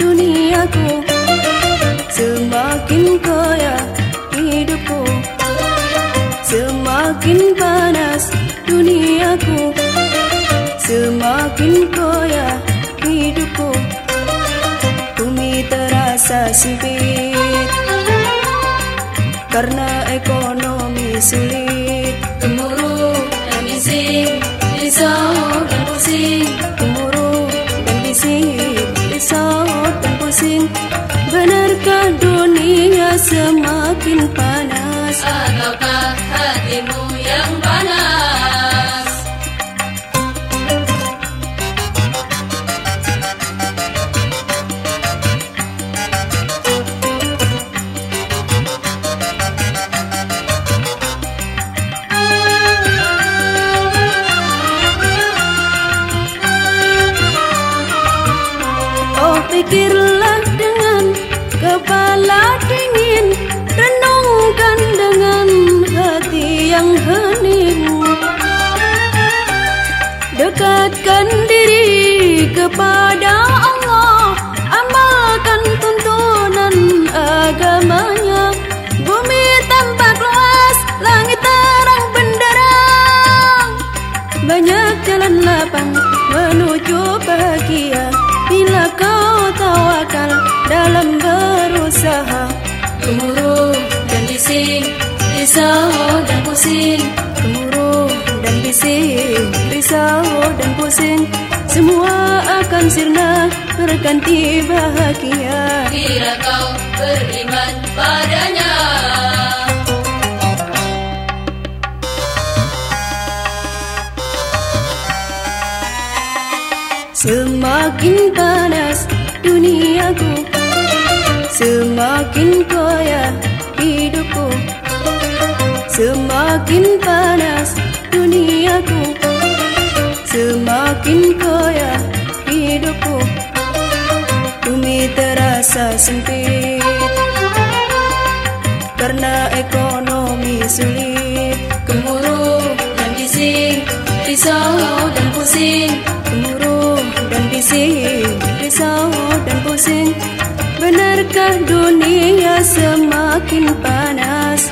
duniaku Semakin kaya hidupku. Semakin panas duniaku Semakin kaya hidupku. Bumi terasa sempit Karena ekonomi sulit semakin panas. Ataukah hatimu yang panas? Oh pikirlah dingin Renungkan dengan hati yang hening. Dekatkan diri kepada Allah Gemuruh dan bising Risau dan pusing. Gemuruh dan bising, risau dan pusing. Semua akan sirna berganti bahagia. Bila kau beriman padanya. Semakin duniaku Semakin kaya hidupku Semakin panas duniaku Semakin kaya hidupku Bumi terasa sempit. Karena ekonomi sulit Gemuruh dan bising Risau dan pusing. Gemuruh dan bising Risau dan pusing biarkah dunia semakin panas?